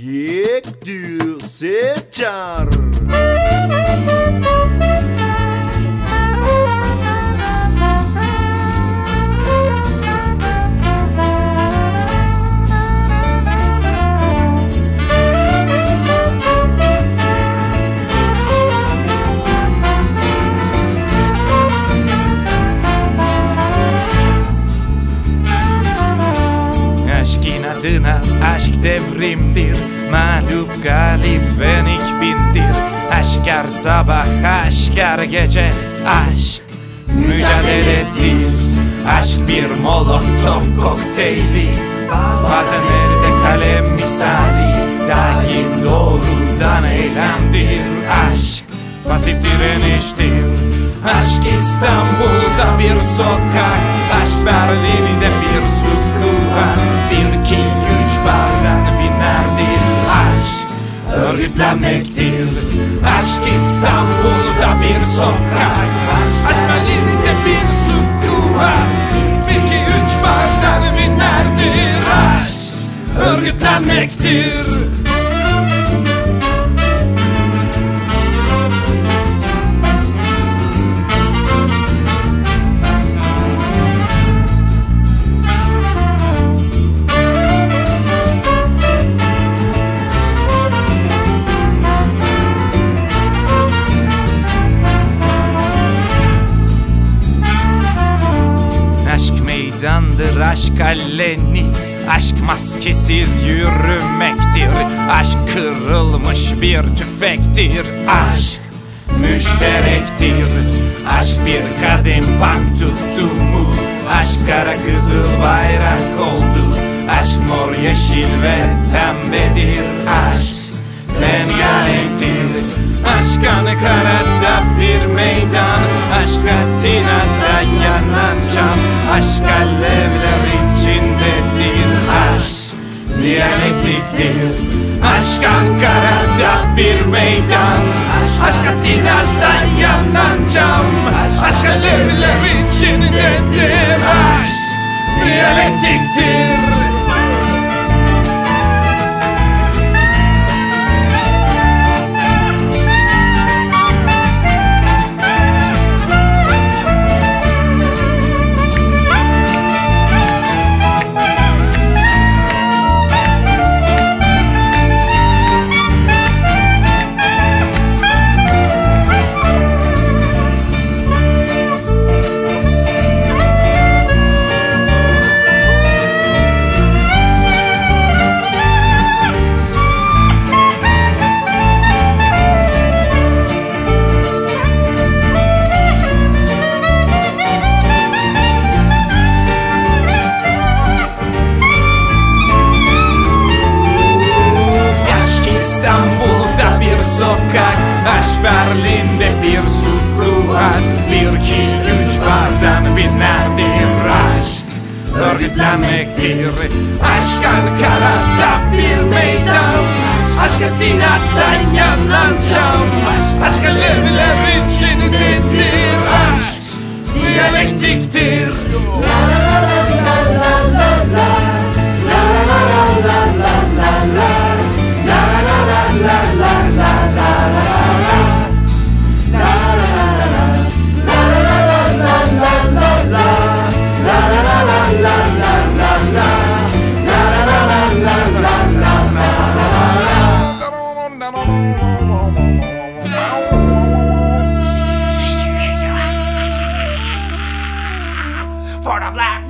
Gick du seçer devrimdir. Mağlup galip venik bindir Aşk her sabah aşk her gece Aşk mücadeledir Aşk bir molotof kokteyli. Bazen elde kalem misali Daim doğrudan eylemdir. Aşk pasif direniştir. Aşk İstanbul'da bir sokak. Aşk Berlin'de örgütlenmektir Aşk İstanbul'da bir sokak. Aşk Berlin'de bir sukuat Bir iki üç bazen binerdir Aşk örgütlenmektir meydandır aşk aleni Aşk maskesiz yürümektir. Aşk kırılmış bir tüfektir. Aşk müşterektir. Aşk bir kadem bank tutumu. Aşk kara kızıl bayrak oldu. Aşk mor yeşil ve pembedir. Aşk rengarenktir Aşk Ankara'da bir meydan. Aşk Atina'da yanan cam Aşk alevler diyalektiktir Aşk Ankara'da bir meydan. Aşk Atina'da yanan cam. Aşk alevler sokak Aşk Berlin'de bir sukuat Bir iki üç bazen binerdir aşk. Örgütlenmektir Aşk Ankara'da bir meydan. Aşk Atina'da yanan cam Aşk alevler içindedir Aşk. Diyalektiktir for the black